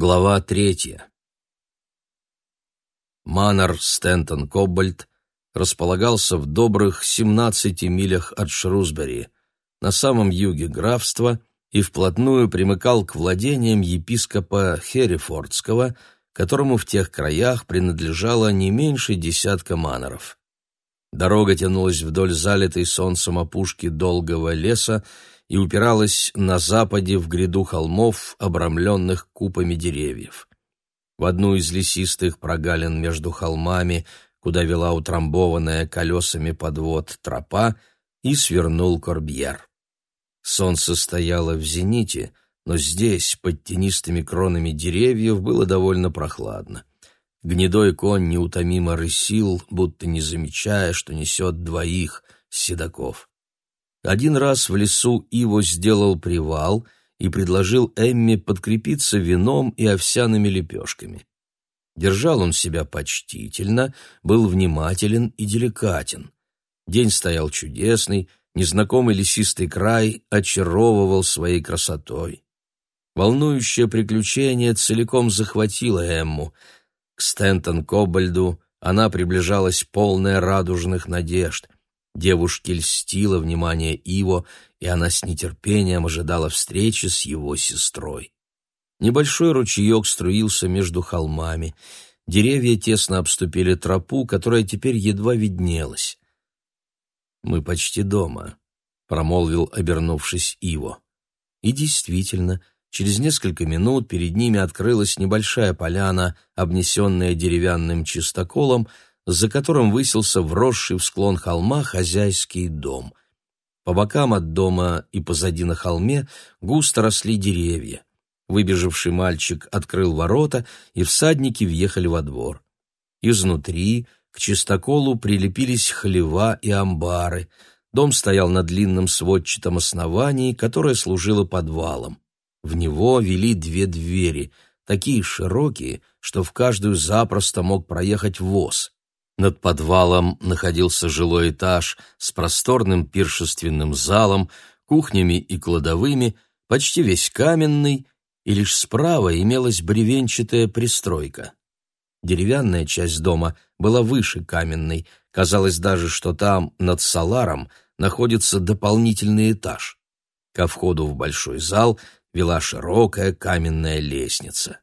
Глава третья. Манор Стентон Кобальт располагался в добрых 17 милях от Шрусбери, на самом юге графства, и вплотную примыкал к владениям епископа Херрифордского, которому в тех краях принадлежало не меньше десятка маноров. Дорога тянулась вдоль залитой солнцем опушки долгого леса и упиралась на западе в гряду холмов, обрамленных купами деревьев. В одну из лесистых прогалин между холмами, куда вела утрамбованная колесами подвод тропа, и свернул Корбьер. Солнце стояло в зените, но здесь, под тенистыми кронами деревьев, было довольно прохладно. Гнедой конь неутомимо рысил, будто не замечая, что несет двоих седаков. Один раз в лесу Иво сделал привал и предложил Эмме подкрепиться вином и овсяными лепешками. Держал он себя почтительно, был внимателен и деликатен. День стоял чудесный, незнакомый лесистый край очаровывал своей красотой. Волнующее приключение целиком захватило Эмму. К Стентон Кобальду она приближалась полная радужных надежд — Девушке льстило внимание Иво, и она с нетерпением ожидала встречи с его сестрой. Небольшой ручеек струился между холмами. Деревья тесно обступили тропу, которая теперь едва виднелась. «Мы почти дома», — промолвил, обернувшись Иво. И действительно, через несколько минут перед ними открылась небольшая поляна, обнесенная деревянным чистоколом, за которым высился вросший в склон холма хозяйский дом. По бокам от дома и позади на холме густо росли деревья. Выбежавший мальчик открыл ворота, и всадники въехали во двор. Изнутри к чистоколу прилепились хлева и амбары. Дом стоял на длинном сводчатом основании, которое служило подвалом. В него вели две двери, такие широкие, что в каждую запросто мог проехать воз. Над подвалом находился жилой этаж с просторным пиршественным залом, кухнями и кладовыми, почти весь каменный, и лишь справа имелась бревенчатая пристройка. Деревянная часть дома была выше каменной, казалось даже, что там, над саларом, находится дополнительный этаж. Ко входу в большой зал вела широкая каменная лестница.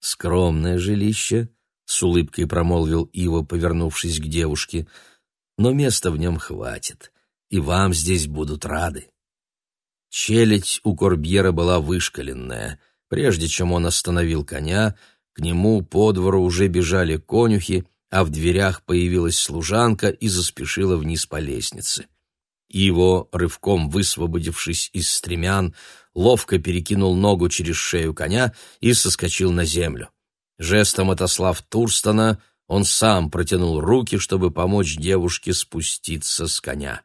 Скромное жилище, с улыбкой промолвил Ива, повернувшись к девушке. Но места в нем хватит, и вам здесь будут рады. Челядь у Корбьера была вышкаленная. Прежде чем он остановил коня, к нему по двору уже бежали конюхи, а в дверях появилась служанка и заспешила вниз по лестнице. Иво, рывком высвободившись из стремян, ловко перекинул ногу через шею коня и соскочил на землю. Жестом отослав Турстона, он сам протянул руки, чтобы помочь девушке спуститься с коня.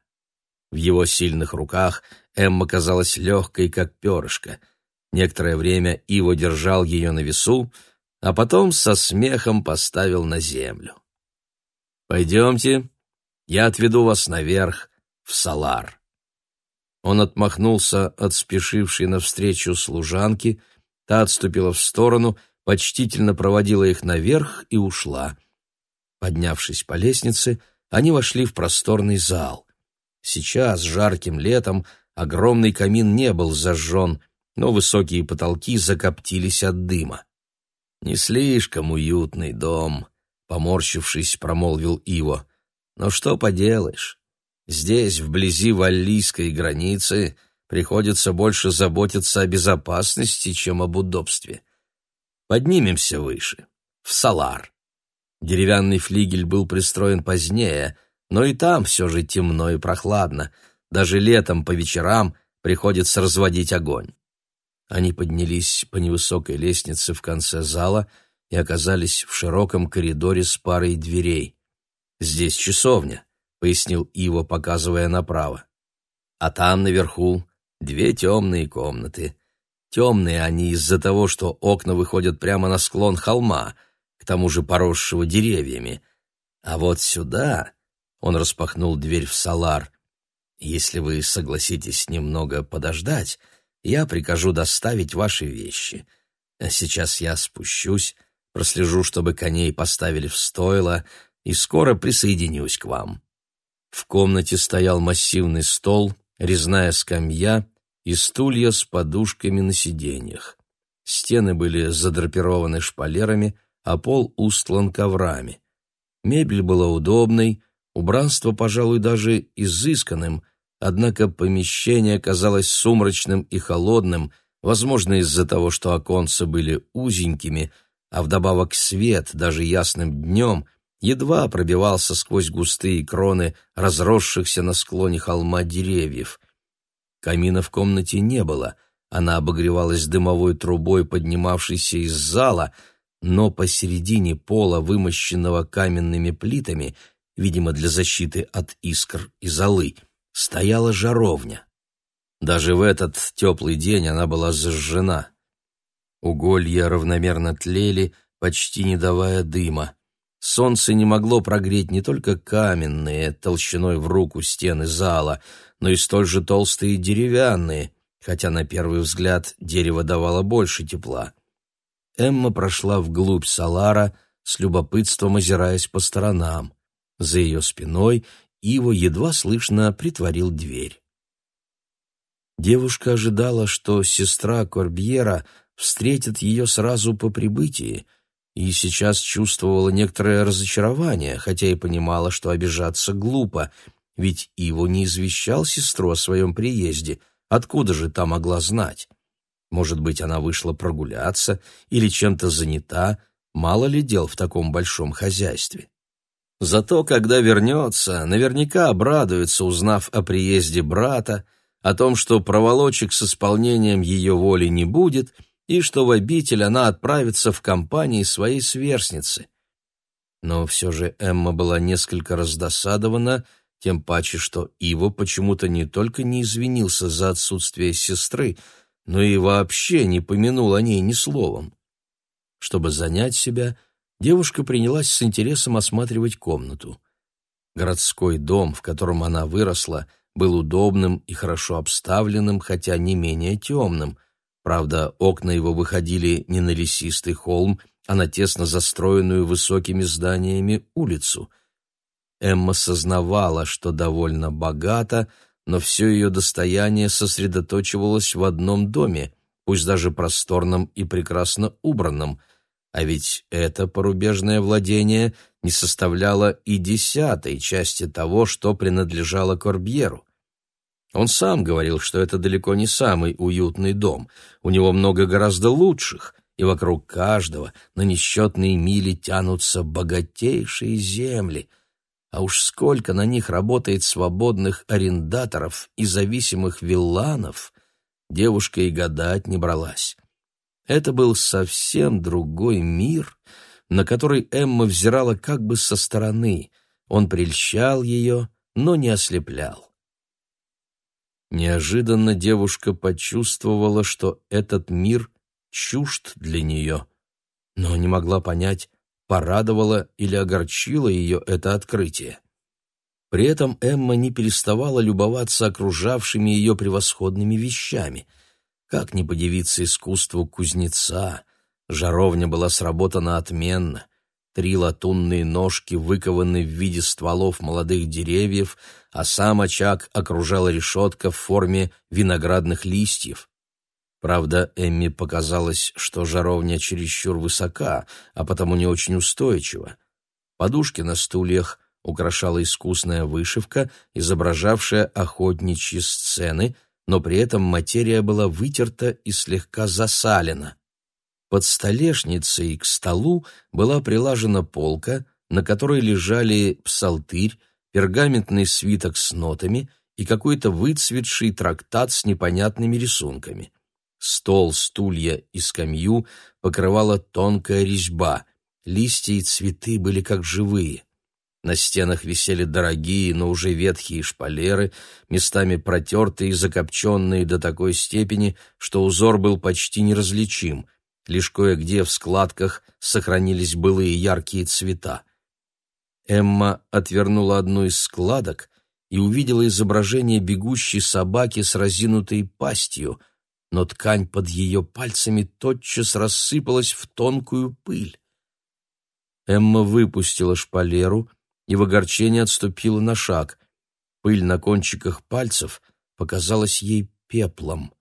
В его сильных руках Эмма казалась легкой, как перышко. Некоторое время Иво держал ее на весу, а потом со смехом поставил на землю. «Пойдемте, я отведу вас наверх, в Салар». Он отмахнулся от спешившей навстречу служанки, та отступила в сторону — почтительно проводила их наверх и ушла. Поднявшись по лестнице, они вошли в просторный зал. Сейчас, жарким летом, огромный камин не был зажжен, но высокие потолки закоптились от дыма. «Не слишком уютный дом», — поморщившись, промолвил Иво. «Но что поделаешь, здесь, вблизи валлийской границы, приходится больше заботиться о безопасности, чем об удобстве. Поднимемся выше, в Салар. Деревянный флигель был пристроен позднее, но и там все же темно и прохладно. Даже летом по вечерам приходится разводить огонь. Они поднялись по невысокой лестнице в конце зала и оказались в широком коридоре с парой дверей. «Здесь часовня», — пояснил Иво, показывая направо. «А там наверху две темные комнаты. Темные они из-за того, что окна выходят прямо на склон холма, к тому же поросшего деревьями. А вот сюда он распахнул дверь в салар. Если вы согласитесь немного подождать, я прикажу доставить ваши вещи. А сейчас я спущусь, прослежу, чтобы коней поставили в стойло, и скоро присоединюсь к вам. В комнате стоял массивный стол, резная скамья и стулья с подушками на сиденьях. Стены были задрапированы шпалерами, а пол устлан коврами. Мебель была удобной, убранство, пожалуй, даже изысканным, однако помещение казалось сумрачным и холодным, возможно, из-за того, что оконца были узенькими, а вдобавок свет, даже ясным днем, едва пробивался сквозь густые кроны разросшихся на склоне холма деревьев. Камина в комнате не было, она обогревалась дымовой трубой, поднимавшейся из зала, но посередине пола, вымощенного каменными плитами, видимо, для защиты от искр и золы, стояла жаровня. Даже в этот теплый день она была зажжена. Уголья равномерно тлели, почти не давая дыма. Солнце не могло прогреть не только каменные, толщиной в руку стены зала, но и столь же толстые деревянные, хотя на первый взгляд дерево давало больше тепла. Эмма прошла вглубь Салара, с любопытством озираясь по сторонам. За ее спиной Иво едва слышно притворил дверь. Девушка ожидала, что сестра Корбьера встретит ее сразу по прибытии — и сейчас чувствовала некоторое разочарование, хотя и понимала, что обижаться глупо, ведь Иво не извещал сестру о своем приезде, откуда же та могла знать? Может быть, она вышла прогуляться или чем-то занята, мало ли дел в таком большом хозяйстве. Зато, когда вернется, наверняка обрадуется, узнав о приезде брата, о том, что проволочек с исполнением ее воли не будет — и что в обитель она отправится в компании своей сверстницы. Но все же Эмма была несколько раздосадована, тем паче, что Иво почему-то не только не извинился за отсутствие сестры, но и вообще не помянул о ней ни словом. Чтобы занять себя, девушка принялась с интересом осматривать комнату. Городской дом, в котором она выросла, был удобным и хорошо обставленным, хотя не менее темным. Правда, окна его выходили не на лесистый холм, а на тесно застроенную высокими зданиями улицу. Эмма сознавала, что довольно богата, но все ее достояние сосредоточивалось в одном доме, пусть даже просторном и прекрасно убранном, а ведь это порубежное владение не составляло и десятой части того, что принадлежало Корбьеру. Он сам говорил, что это далеко не самый уютный дом. У него много гораздо лучших, и вокруг каждого на несчетные мили тянутся богатейшие земли. А уж сколько на них работает свободных арендаторов и зависимых вилланов, девушка и гадать не бралась. Это был совсем другой мир, на который Эмма взирала как бы со стороны. Он прельщал ее, но не ослеплял. Неожиданно девушка почувствовала, что этот мир чужд для нее, но не могла понять, порадовало или огорчило ее это открытие. При этом Эмма не переставала любоваться окружавшими ее превосходными вещами. Как не подивиться искусству кузнеца, жаровня была сработана отменно, Три латунные ножки выкованы в виде стволов молодых деревьев, а сам очаг окружала решетка в форме виноградных листьев. Правда, Эмми показалось, что жаровня чересчур высока, а потому не очень устойчива. Подушки на стульях украшала искусная вышивка, изображавшая охотничьи сцены, но при этом материя была вытерта и слегка засалена. Под столешницей к столу была прилажена полка, на которой лежали псалтырь, пергаментный свиток с нотами и какой-то выцветший трактат с непонятными рисунками. Стол, стулья и скамью покрывала тонкая резьба, листья и цветы были как живые. На стенах висели дорогие, но уже ветхие шпалеры, местами протертые и закопченные до такой степени, что узор был почти неразличим, Лишь кое-где в складках сохранились былые яркие цвета. Эмма отвернула одну из складок и увидела изображение бегущей собаки с разинутой пастью, но ткань под ее пальцами тотчас рассыпалась в тонкую пыль. Эмма выпустила шпалеру и в огорчении отступила на шаг. Пыль на кончиках пальцев показалась ей пеплом.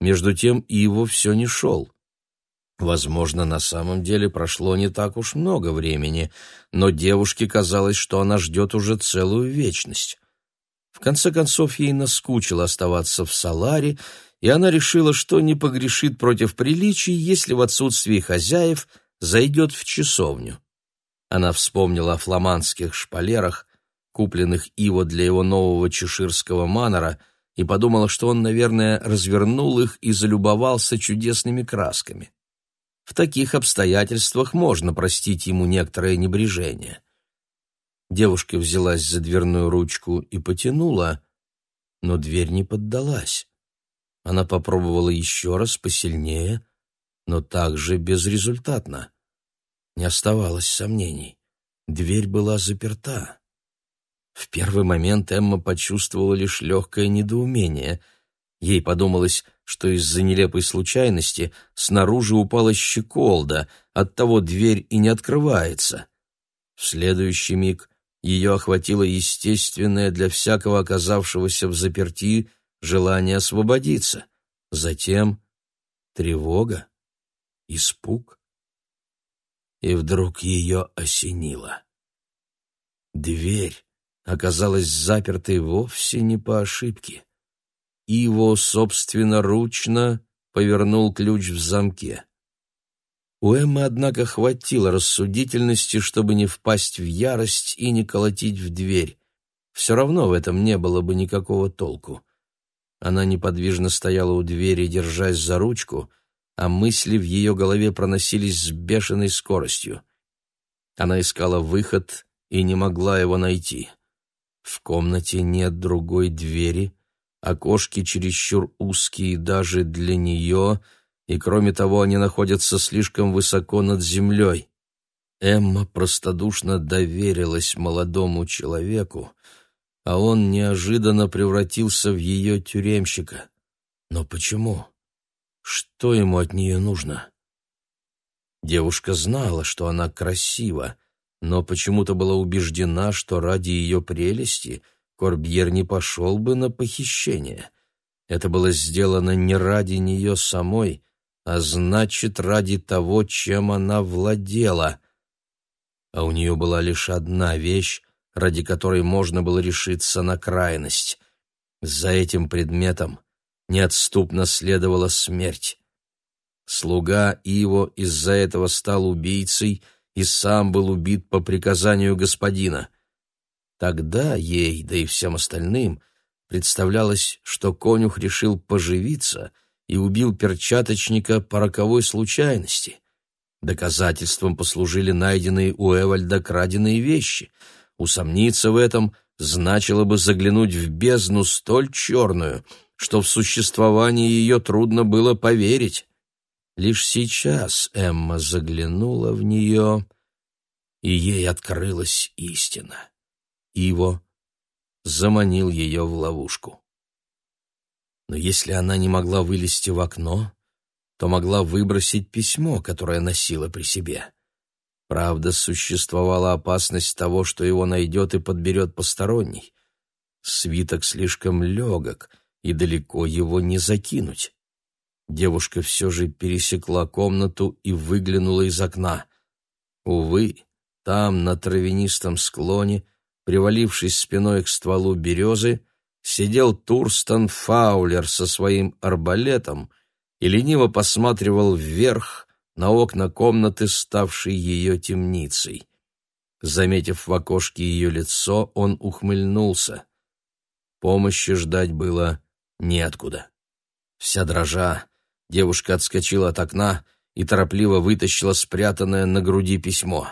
Между тем и его все не шел. Возможно, на самом деле прошло не так уж много времени, но девушке казалось, что она ждет уже целую вечность. В конце концов, ей наскучило оставаться в Саларе, и она решила, что не погрешит против приличий, если в отсутствии хозяев зайдет в часовню. Она вспомнила о фламандских шпалерах, купленных Иво для его нового чеширского манора, и подумала, что он, наверное, развернул их и залюбовался чудесными красками. В таких обстоятельствах можно простить ему некоторое небрежение. Девушка взялась за дверную ручку и потянула, но дверь не поддалась. Она попробовала еще раз посильнее, но также безрезультатно. Не оставалось сомнений. Дверь была заперта. В первый момент Эмма почувствовала лишь легкое недоумение. Ей подумалось, что из-за нелепой случайности снаружи упала щеколда, оттого дверь и не открывается. В следующий миг ее охватило естественное для всякого оказавшегося в заперти желание освободиться. Затем тревога, испуг и вдруг ее осенило. Дверь оказалась запертой вовсе не по ошибке. Иво собственноручно повернул ключ в замке. У Эммы, однако, хватило рассудительности, чтобы не впасть в ярость и не колотить в дверь. Все равно в этом не было бы никакого толку. Она неподвижно стояла у двери, держась за ручку — а мысли в ее голове проносились с бешеной скоростью. Она искала выход и не могла его найти. В комнате нет другой двери, окошки чересчур узкие даже для нее, и, кроме того, они находятся слишком высоко над землей. Эмма простодушно доверилась молодому человеку, а он неожиданно превратился в ее тюремщика. Но почему? Что ему от нее нужно? Девушка знала, что она красива, но почему-то была убеждена, что ради ее прелести Корбьер не пошел бы на похищение. Это было сделано не ради нее самой, а значит, ради того, чем она владела. А у нее была лишь одна вещь, ради которой можно было решиться на крайность. За этим предметом неотступно следовала смерть. Слуга Иво из-за этого стал убийцей и сам был убит по приказанию господина. Тогда ей, да и всем остальным, представлялось, что конюх решил поживиться и убил перчаточника по роковой случайности. Доказательством послужили найденные у Эвальда краденые вещи. Усомниться в этом значило бы заглянуть в бездну столь черную — что в существование ее трудно было поверить. Лишь сейчас Эмма заглянула в нее, и ей открылась истина. Иво заманил ее в ловушку. Но если она не могла вылезти в окно, то могла выбросить письмо, которое носила при себе. Правда, существовала опасность того, что его найдет и подберет посторонний. Свиток слишком легок — и далеко его не закинуть. Девушка все же пересекла комнату и выглянула из окна. Увы, там, на травянистом склоне, привалившись спиной к стволу березы, сидел Турстон Фаулер со своим арбалетом и лениво посматривал вверх на окна комнаты, ставшей ее темницей. Заметив в окошке ее лицо, он ухмыльнулся. Помощи ждать было неоткуда. Вся дрожа, девушка отскочила от окна и торопливо вытащила спрятанное на груди письмо.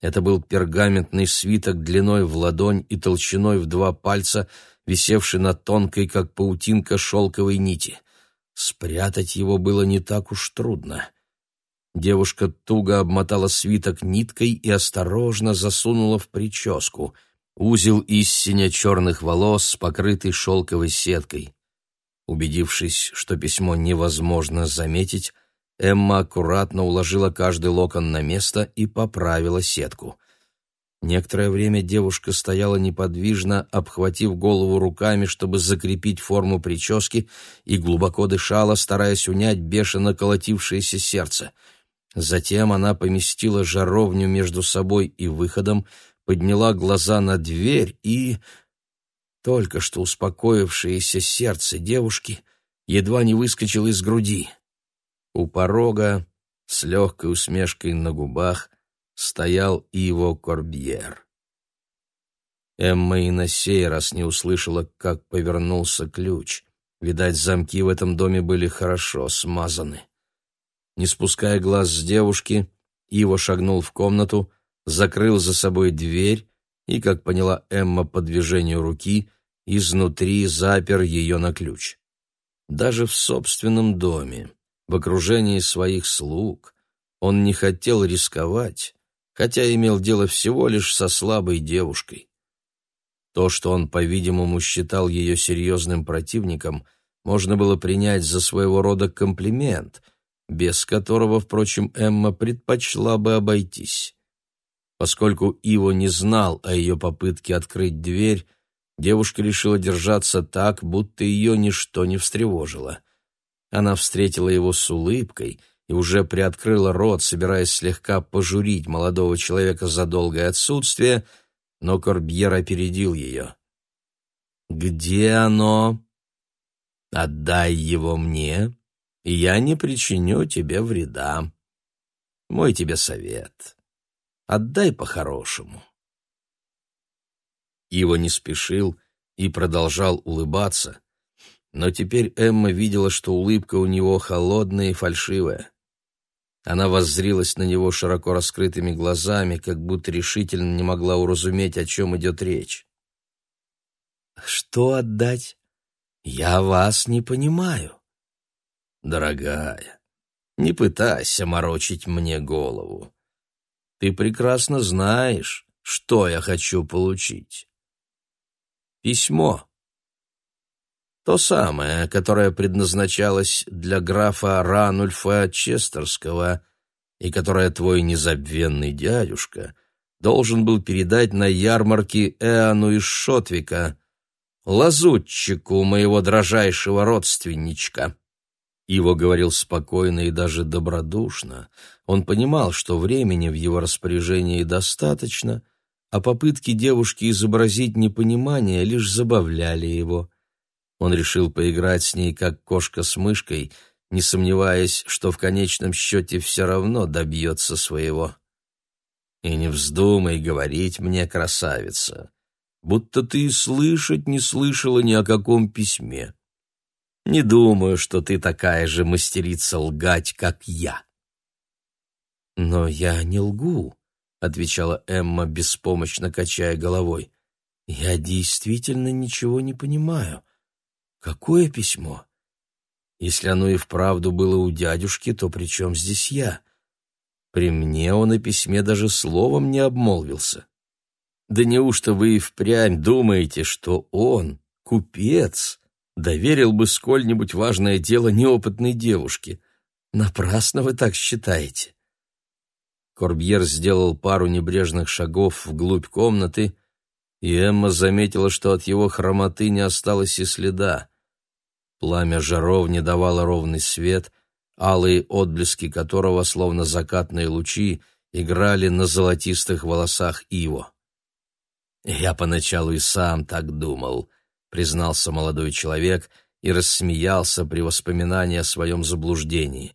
Это был пергаментный свиток длиной в ладонь и толщиной в два пальца, висевший на тонкой, как паутинка, шелковой нити. Спрятать его было не так уж трудно. Девушка туго обмотала свиток ниткой и осторожно засунула в прическу. Узел из синя черных волос, покрытый шелковой сеткой. Убедившись, что письмо невозможно заметить, Эмма аккуратно уложила каждый локон на место и поправила сетку. Некоторое время девушка стояла неподвижно, обхватив голову руками, чтобы закрепить форму прически, и глубоко дышала, стараясь унять бешено колотившееся сердце. Затем она поместила жаровню между собой и выходом, подняла глаза на дверь и... Только что успокоившееся сердце девушки едва не выскочило из груди. У порога, с легкой усмешкой на губах, стоял Иво Корбьер. Эмма и на сей раз не услышала, как повернулся ключ. Видать, замки в этом доме были хорошо смазаны. Не спуская глаз с девушки, Иво шагнул в комнату, закрыл за собой дверь и, как поняла Эмма по движению руки, изнутри запер ее на ключ. Даже в собственном доме в окружении своих слуг. Он не хотел рисковать, хотя имел дело всего лишь со слабой девушкой. То, что он, по-видимому, считал ее серьезным противником, можно было принять за своего рода комплимент, без которого, впрочем, Эмма предпочла бы обойтись. Поскольку Иво не знал о ее попытке открыть дверь, девушка решила держаться так, будто ее ничто не встревожило — она встретила его с улыбкой и уже приоткрыла рот, собираясь слегка пожурить молодого человека за долгое отсутствие, но Корбьер опередил ее. «Где оно? Отдай его мне, и я не причиню тебе вреда. Мой тебе совет. Отдай по-хорошему». Ива не спешил и продолжал улыбаться, но теперь Эмма видела, что улыбка у него холодная и фальшивая. Она воззрилась на него широко раскрытыми глазами, как будто решительно не могла уразуметь, о чем идет речь. «Что отдать? Я вас не понимаю». «Дорогая, не пытайся морочить мне голову. Ты прекрасно знаешь, что я хочу получить. Письмо» То самое, которое предназначалось для графа Ранульфа Честерского и которое твой незабвенный дядюшка должен был передать на ярмарке Эану из Шотвика, лазутчику моего дрожайшего родственничка. Иво говорил спокойно и даже добродушно. Он понимал, что времени в его распоряжении достаточно, а попытки девушки изобразить непонимание лишь забавляли его. Он решил поиграть с ней, как кошка с мышкой, не сомневаясь, что в конечном счете все равно добьется своего. «И не вздумай говорить мне, красавица, будто ты слышать не слышала ни о каком письме. Не думаю, что ты такая же мастерица лгать, как я». «Но я не лгу», — отвечала Эмма, беспомощно качая головой. «Я действительно ничего не понимаю. Какое письмо? Если оно и вправду было у дядюшки, то при чем здесь я? При мне он о письме даже словом не обмолвился. Да неужто вы и впрямь думаете, что он, купец, доверил бы сколь-нибудь важное дело неопытной девушке? Напрасно вы так считаете. Корбьер сделал пару небрежных шагов вглубь комнаты, и Эмма заметила, что от его хромоты не осталось и следа. Пламя жаровни давало ровный свет, алые отблески которого, словно закатные лучи, играли на золотистых волосах Иво. «Я поначалу и сам так думал», — признался молодой человек и рассмеялся при воспоминании о своем заблуждении.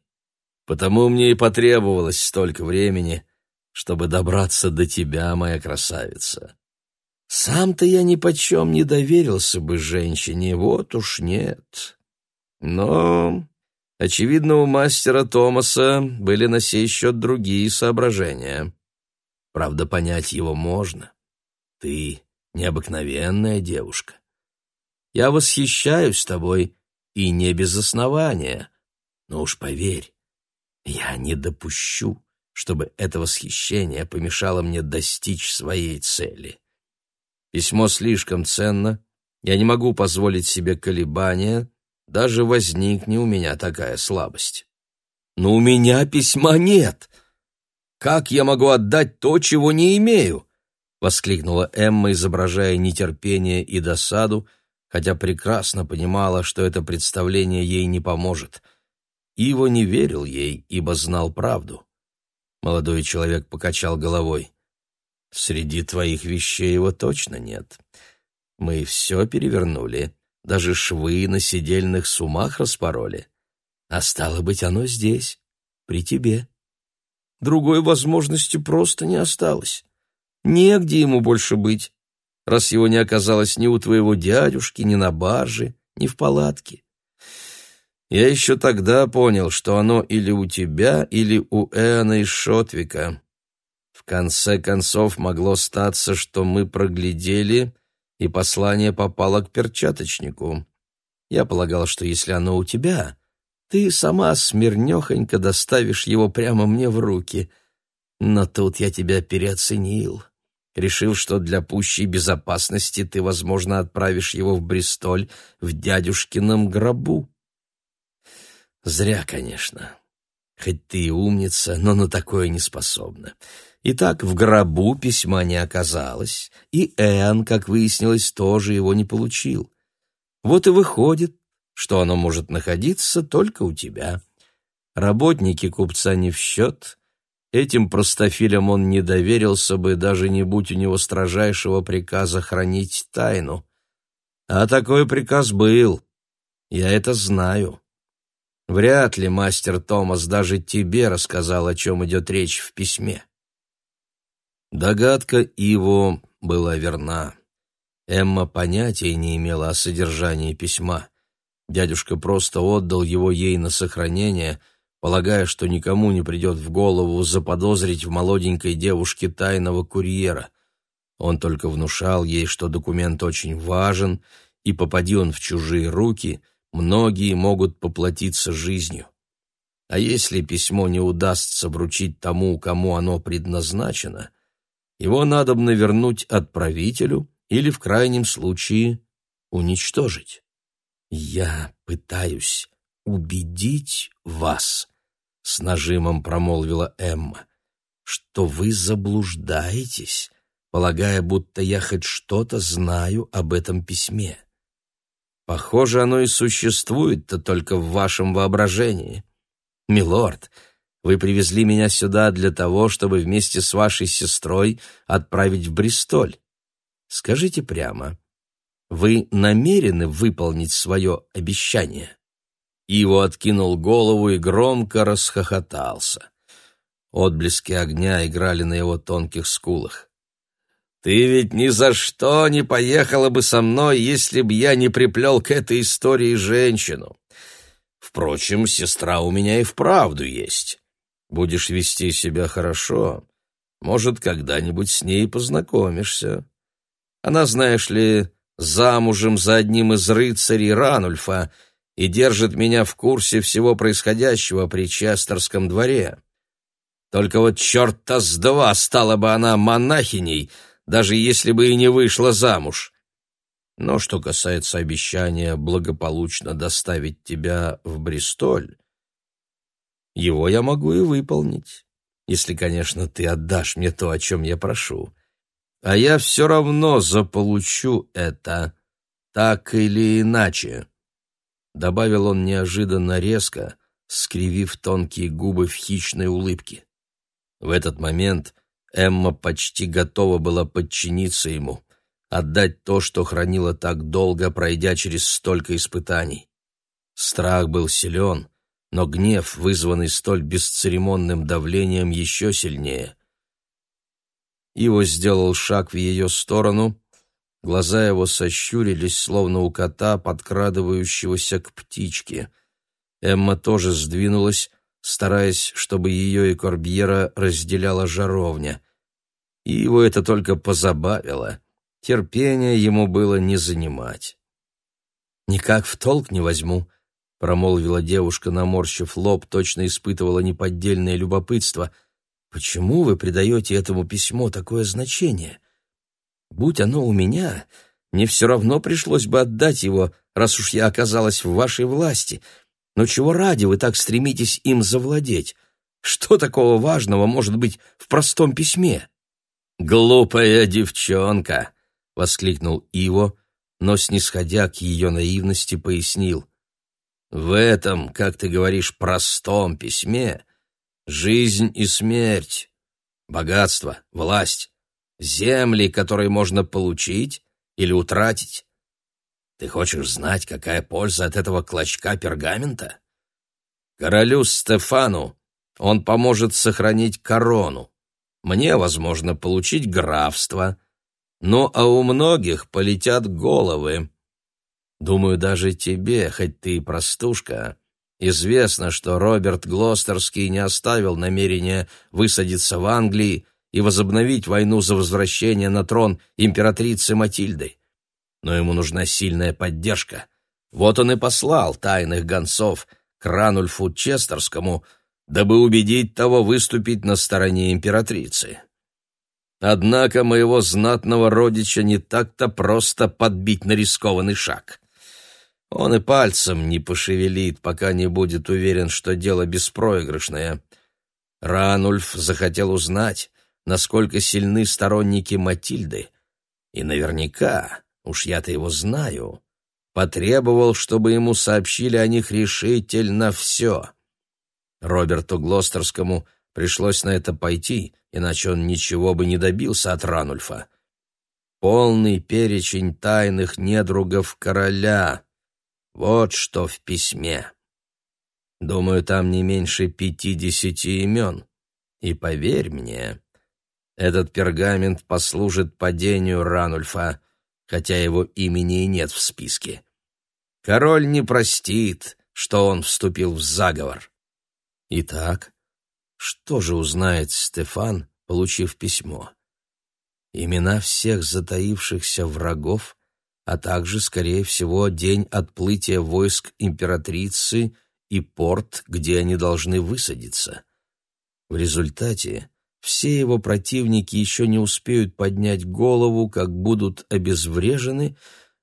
«Потому мне и потребовалось столько времени, чтобы добраться до тебя, моя красавица. Сам-то я ни почем не доверился бы женщине, вот уж нет. Но, очевидно, у мастера Томаса были на сей счет другие соображения. Правда, понять его можно. Ты необыкновенная девушка. Я восхищаюсь тобой, и не без основания. Но уж поверь, я не допущу, чтобы это восхищение помешало мне достичь своей цели. Письмо слишком ценно, я не могу позволить себе колебания, даже возникне у меня такая слабость. Но у меня письма нет. Как я могу отдать то, чего не имею? воскликнула Эмма, изображая нетерпение и досаду, хотя прекрасно понимала, что это представление ей не поможет. Иво не верил ей, ибо знал правду. Молодой человек покачал головой. «Среди твоих вещей его точно нет. Мы все перевернули, даже швы на сидельных сумах распороли. А стало быть, оно здесь, при тебе. Другой возможности просто не осталось. Негде ему больше быть, раз его не оказалось ни у твоего дядюшки, ни на барже, ни в палатке. Я еще тогда понял, что оно или у тебя, или у Эана из Шотвика. Конце концов могло статься, что мы проглядели, и послание попало к перчаточнику. Я полагал, что если оно у тебя, ты сама смирнехонько доставишь его прямо мне в руки. Но тут я тебя переоценил. Решил, что для пущей безопасности ты, возможно, отправишь его в Бристоль в дядюшкином гробу. Зря, конечно. Хоть ты и умница, но на такое не способна. Итак, в гробу письма не оказалось, и Эан, как выяснилось, тоже его не получил. Вот и выходит, что оно может находиться только у тебя. Работники купца не в счет. Этим простофилям он не доверился бы, даже не будь у него строжайшего приказа хранить тайну. А такой приказ был. Я это знаю. Вряд ли мастер Томас даже тебе рассказал, о чем идет речь в письме. Догадка Иво была верна. Эмма понятия не имела о содержании письма. Дядюшка просто отдал его ей на сохранение, полагая, что никому не придет в голову заподозрить в молоденькой девушке тайного курьера. Он только внушал ей, что документ очень важен, и попади он в чужие руки — многие могут поплатиться жизнью. А если письмо не удастся вручить тому, кому оно предназначено, его надобно вернуть отправителю или, в крайнем случае, уничтожить. «Я пытаюсь убедить вас», — с нажимом промолвила Эмма, «что вы заблуждаетесь, полагая, будто я хоть что-то знаю об этом письме. Похоже, оно и существует-то только в вашем воображении. Милорд, вы привезли меня сюда для того, чтобы вместе с вашей сестрой отправить в Бристоль. Скажите прямо, вы намерены выполнить свое обещание?» Иво откинул голову и громко расхохотался. Отблески огня играли на его тонких скулах. Ты ведь ни за что не поехала бы со мной, если б я не приплел к этой истории женщину. Впрочем, сестра у меня и вправду есть. Будешь вести себя хорошо, может, когда-нибудь с ней познакомишься. Она, знаешь ли, замужем за одним из рыцарей Ранульфа и держит меня в курсе всего происходящего при Честерском дворе. Только вот черта с два стала бы она монахиней — даже если бы и не вышла замуж. Но что касается обещания благополучно доставить тебя в Бристоль, его я могу и выполнить, если, конечно, ты отдашь мне то, о чем я прошу. А я все равно заполучу это, так или иначе. Добавил он неожиданно резко, скривив тонкие губы в хищной улыбке. В этот момент Эмма почти готова была подчиниться ему, отдать то, что хранила так долго, пройдя через столько испытаний. Страх был силен, но гнев, вызванный столь бесцеремонным давлением, еще сильнее. Иво сделал шаг в ее сторону, глаза его сощурились, словно у кота, подкрадывающегося к птичке. Эмма тоже сдвинулась, стараясь, чтобы ее и Корбьера разделяла жаровня и его это только позабавило. Терпения ему было не занимать. «Никак в толк не возьму», — промолвила девушка, наморщив лоб, точно испытывала неподдельное любопытство. «Почему вы придаете этому письму такое значение? Будь оно у меня, мне все равно пришлось бы отдать его раз уж я оказалась в вашей власти. Но чего ради вы так стремитесь им завладеть? Что такого важного может быть в простом письме?» «Глупая девчонка!» — воскликнул Иво, но, снисходя к ее наивности, пояснил. «В этом, как ты говоришь, простом письме жизнь и смерть, богатство, власть, земли, которые можно получить или утратить. Ты хочешь знать, какая польза от этого клочка пергамента? Королю Стефану он поможет сохранить корону. Мне, возможно, получить графство. Ну, а у многих полетят головы. Думаю, даже тебе, хоть ты и простушка, известно, что Роберт Глостерский не оставил намерения высадиться в Англии и возобновить войну за возвращение на трон императрицы Матильды. Но ему нужна сильная поддержка. Вот он и послал тайных гонцов к Ранульфу Честерскому, дабы убедить того выступить на стороне императрицы. Однако моего знатного родича не так-то просто подбить на рискованный шаг. Он и пальцем не пошевелит, пока не будет уверен, что дело беспроигрышное. Ранульф захотел узнать, насколько сильны сторонники Матильды, и наверняка, уж я-то его знаю, потребовал, чтобы ему сообщили о них решительно все. Роберту Глостерскому пришлось на это пойти, иначе он ничего бы не добился от Ранульфа. Полный перечень тайных недругов короля. Вот что в письме. Думаю, там не меньше пятидесяти имен. И поверь мне, этот пергамент послужит падению Ранульфа, хотя его имени и нет в списке. Король не простит, что он вступил в заговор. Итак, что же узнает Стефан, получив письмо? Имена всех затаившихся врагов, а также, скорее всего, день отплытия войск императрицы и порт, где они должны высадиться. В результате все его противники еще не успеют поднять голову, как будут обезврежены,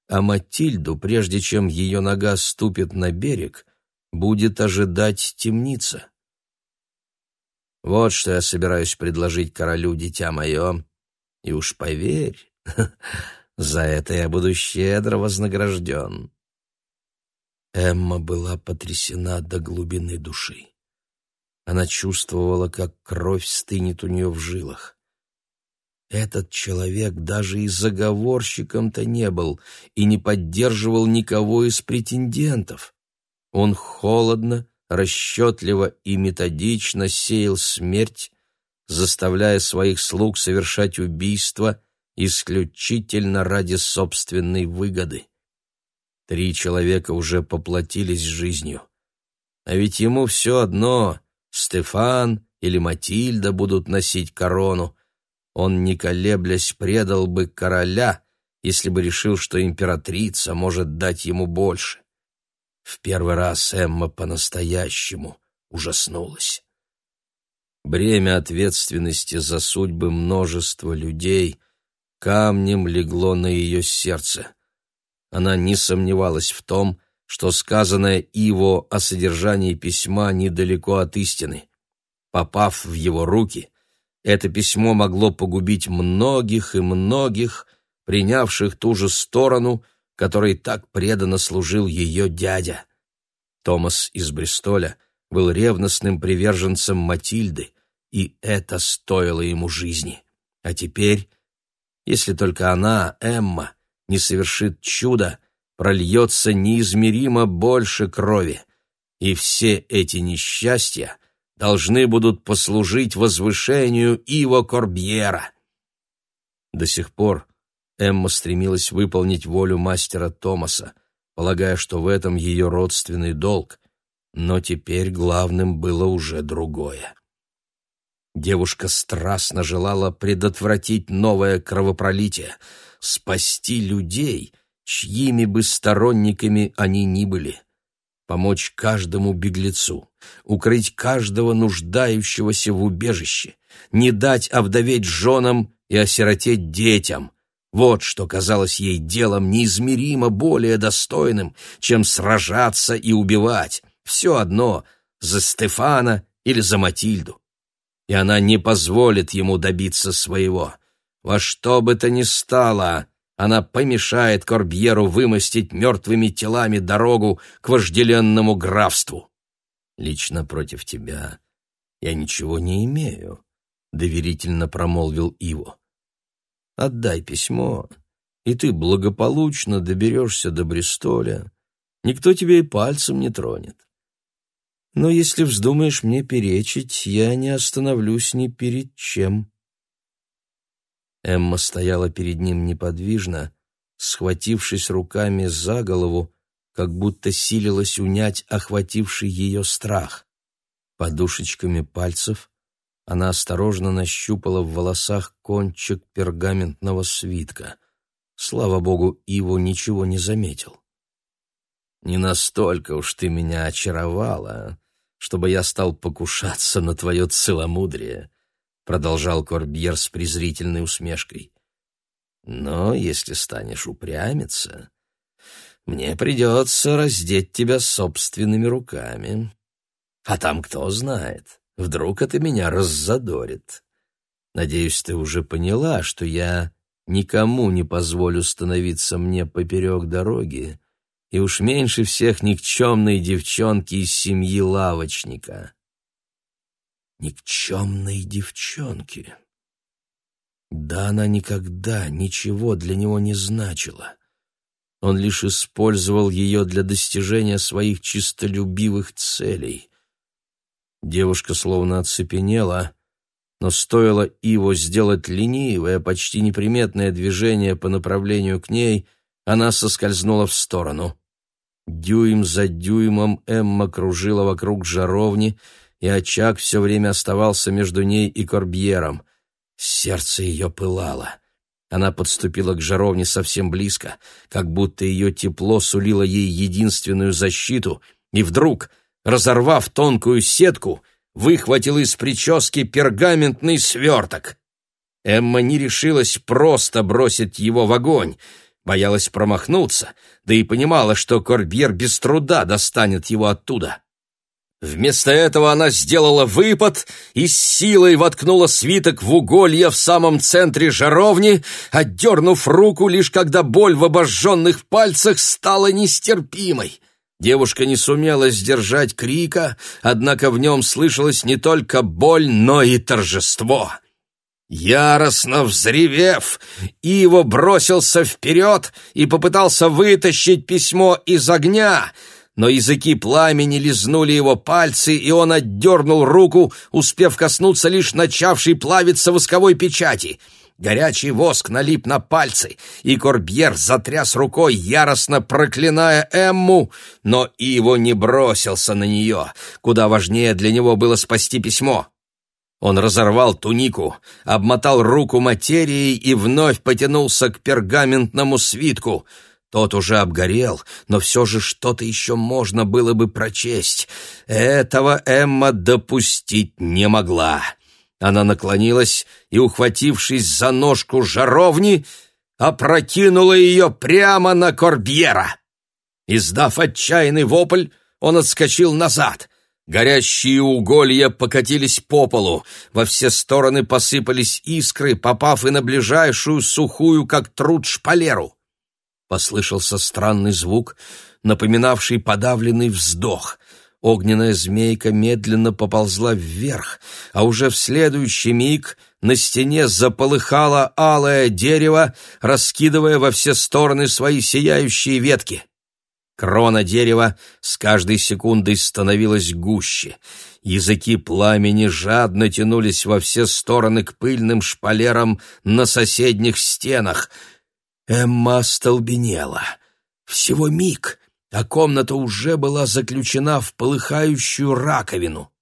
а Матильду, прежде чем ее нога ступит на берег, будет ожидать темница. Вот что я собираюсь предложить королю, дитя мое, и уж поверь, за это я буду щедро вознагражден. Эмма была потрясена до глубины души. Она чувствовала, как кровь стынет у нее в жилах. Этот человек даже и заговорщиком-то не был и не поддерживал никого из претендентов. Он холодно, расчетливо и методично сеял смерть, заставляя своих слуг совершать убийства исключительно ради собственной выгоды. Три человека уже поплатились жизнью. А ведь ему все одно, Стефан или Матильда будут носить корону. Он, не колеблясь, предал бы короля, если бы решил, что императрица может дать ему больше. В первый раз Эмма по-настоящему ужаснулась. Бремя ответственности за судьбы множества людей камнем легло на ее сердце. Она не сомневалась в том, что сказанное Иво о содержании письма недалеко от истины. Попав в его руки, это письмо могло погубить многих и многих, принявших ту же сторону, которой так преданно служил ее дядя. Томас из Бристоля был ревностным приверженцем Матильды, и это стоило ему жизни. А теперь, если только она, Эмма, не совершит чудо, прольется неизмеримо больше крови, и все эти несчастья должны будут послужить возвышению Иво Корбьера. До сих пор Эмма стремилась выполнить волю мастера Томаса, полагая, что в этом ее родственный долг, но теперь главным было уже другое. Девушка страстно желала предотвратить новое кровопролитие, спасти людей, чьими бы сторонниками они ни были, помочь каждому беглецу, укрыть каждого нуждающегося в убежище, не дать овдоветь женам и осиротеть детям, Вот что казалось ей делом неизмеримо более достойным, чем сражаться и убивать. Все одно — за Стефана или за Матильду. И она не позволит ему добиться своего. Во что бы то ни стало, она помешает Корбьеру вымостить мертвыми телами дорогу к вожделенному графству. Лично против тебя я ничего не имею, — доверительно промолвил Иво. Отдай письмо, и ты благополучно доберешься до Бристоля. Никто тебе и пальцем не тронет. Но если вздумаешь мне перечить, я не остановлюсь ни перед чем. Эмма стояла перед ним неподвижно, схватившись руками за голову, как будто силилась унять охвативший ее страх. Подушечками пальцев она осторожно нащупала в волосах кончик пергаментного свитка. Слава богу, Иво ничего не заметил. «Не настолько уж ты меня очаровала, чтобы я стал покушаться на твое целомудрие», продолжал Корбьер с презрительной усмешкой. «Но если станешь упрямиться, мне придется раздеть тебя собственными руками. А там кто знает, вдруг это меня раззадорит. Надеюсь, ты уже поняла, что я никому не позволю становиться мне поперек дороги, и уж меньше всех никчемной девчонки из семьи лавочника. Никчемной девчонки. Да она никогда ничего для него не значила. Он лишь использовал ее для достижения своих чистолюбивых целей. Девушка словно оцепенела, но стоило Иво сделать ленивое, почти неприметное движение по направлению к ней, она соскользнула в сторону. Дюйм за дюймом Эмма кружила вокруг жаровни, и очаг все время оставался между ней и Корбьером. Сердце ее пылало. Она подступила к жаровне совсем близко, как будто ее тепло сулило ей единственную защиту, и вдруг, разорвав тонкую сетку, выхватила из прически пергаментный сверток. Эмма не решилась просто бросить его в огонь, боялась промахнуться, да и понимала, что Корбьер без труда достанет его оттуда. Вместо этого она сделала выпад и с силой воткнула свиток в уголье в самом центре жаровни, отдернув руку, лишь когда боль в обожженных пальцах стала нестерпимой. Девушка не сумела сдержать крика, однако в нем слышалась не только боль, но и торжество. Яростно взревев, Иво бросился вперед и попытался вытащить письмо из огня — но языки пламени лизнули его пальцы, и он отдернул руку, успев коснуться лишь начавшей плавиться восковой печати. Горячий воск налип на пальцы, и Корбьер затряс рукой, яростно проклиная Эмму, но и его не бросился на нее. Куда важнее для него было спасти письмо. Он разорвал тунику, обмотал руку материей и вновь потянулся к пергаментному свитку — тот уже обгорел, но все же что-то еще можно было бы прочесть. Этого Эмма допустить не могла. Она наклонилась и, ухватившись за ножку жаровни, опрокинула ее прямо на Корбьера. Издав отчаянный вопль, он отскочил назад. Горящие уголья покатились по полу, во все стороны посыпались искры, попав и на ближайшую сухую, как труд, шпалеру. Послышался странный звук, напоминавший подавленный вздох. Огненная змейка медленно поползла вверх, а уже в следующий миг на стене заполыхало алое дерево, раскидывая во все стороны свои сияющие ветки. Крона дерева с каждой секундой становилась гуще. Языки пламени жадно тянулись во все стороны к пыльным шпалерам на соседних стенах — Эмма столбенела. Всего миг, а комната уже была заключена в полыхающую раковину.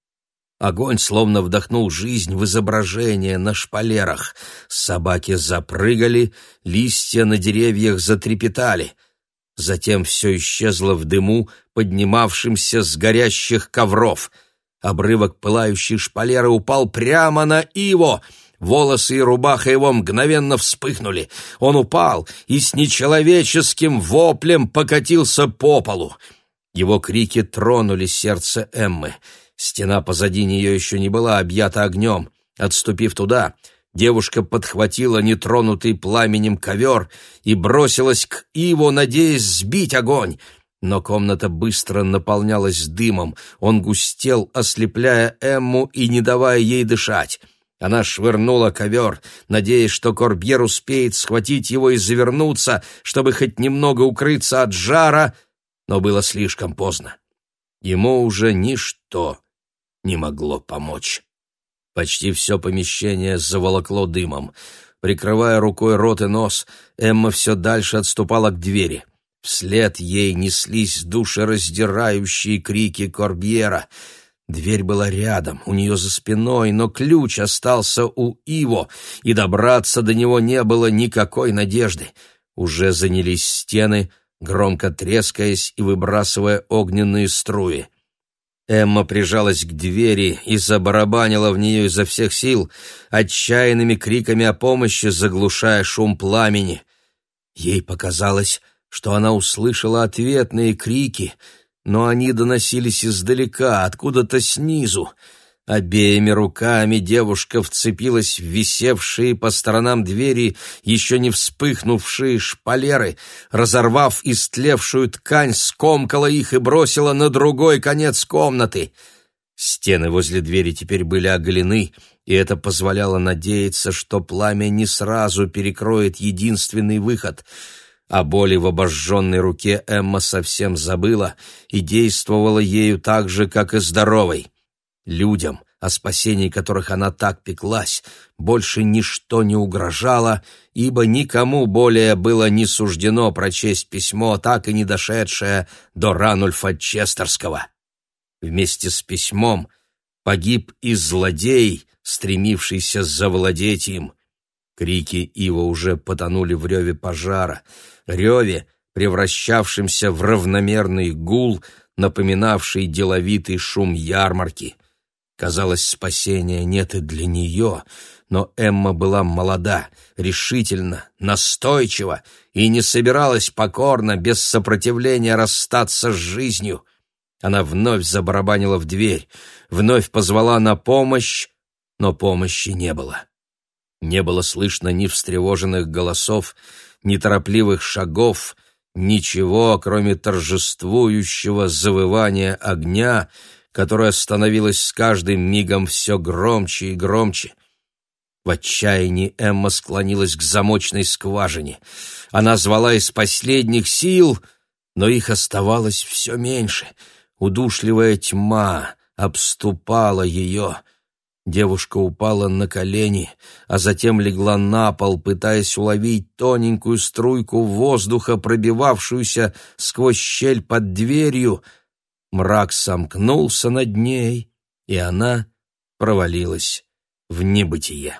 Огонь словно вдохнул жизнь в изображение на шпалерах. Собаки запрыгали, листья на деревьях затрепетали. Затем все исчезло в дыму, поднимавшемся с горящих ковров. Обрывок пылающей шпалеры упал прямо на Иво — волосы и рубаха его мгновенно вспыхнули. Он упал и с нечеловеческим воплем покатился по полу. Его крики тронули сердце Эммы. Стена позади нее еще не была объята огнем. Отступив туда, девушка подхватила нетронутый пламенем ковер и бросилась к Иву, надеясь сбить огонь. Но комната быстро наполнялась дымом, он густел, ослепляя Эмму и не давая ей дышать. Она швырнула ковер, надеясь, что Корбьер успеет схватить его и завернуться, чтобы хоть немного укрыться от жара, но было слишком поздно. Ему уже ничто не могло помочь. Почти все помещение заволокло дымом. Прикрывая рукой рот и нос, Эмма все дальше отступала к двери. Вслед ей неслись душераздирающие крики Корбьера. Дверь была рядом, у нее за спиной, но ключ остался у Иво, и добраться до него не было никакой надежды. Уже занялись стены, громко трескаясь и выбрасывая огненные струи. Эмма прижалась к двери и забарабанила в нее изо всех сил, отчаянными криками о помощи заглушая шум пламени. Ей показалось, что она услышала ответные крики, но они доносились издалека, откуда-то снизу. Обеими руками девушка вцепилась в висевшие по сторонам двери еще не вспыхнувшие шпалеры, разорвав истлевшую ткань, скомкала их и бросила на другой конец комнаты. Стены возле двери теперь были оголены, и это позволяло надеяться, что пламя не сразу перекроет единственный выход — о боли в обожженной руке Эмма совсем забыла и действовала ею так же, как и здоровой. Людям, о спасении которых она так пеклась, больше ничто не угрожало, ибо никому более было не суждено прочесть письмо, так и не дошедшее до Ранульфа Честерского. Вместе с письмом погиб и злодей, стремившийся завладеть им. Крики Ива уже потонули в реве пожара — реве, превращавшемся в равномерный гул, напоминавший деловитый шум ярмарки. Казалось, спасения нет и для нее, но Эмма была молода, решительна, настойчива и не собиралась покорно, без сопротивления расстаться с жизнью. Она вновь забарабанила в дверь, вновь позвала на помощь, но помощи не было. Не было слышно ни встревоженных голосов, неторопливых шагов, ничего, кроме торжествующего завывания огня, которое становилось с каждым мигом все громче и громче. В отчаянии Эмма склонилась к замочной скважине. Она звала из последних сил, но их оставалось все меньше. Удушливая тьма обступала ее — Девушка упала на колени, а затем легла на пол, пытаясь уловить тоненькую струйку воздуха, пробивавшуюся сквозь щель под дверью. Мрак сомкнулся над ней, и она провалилась в небытие.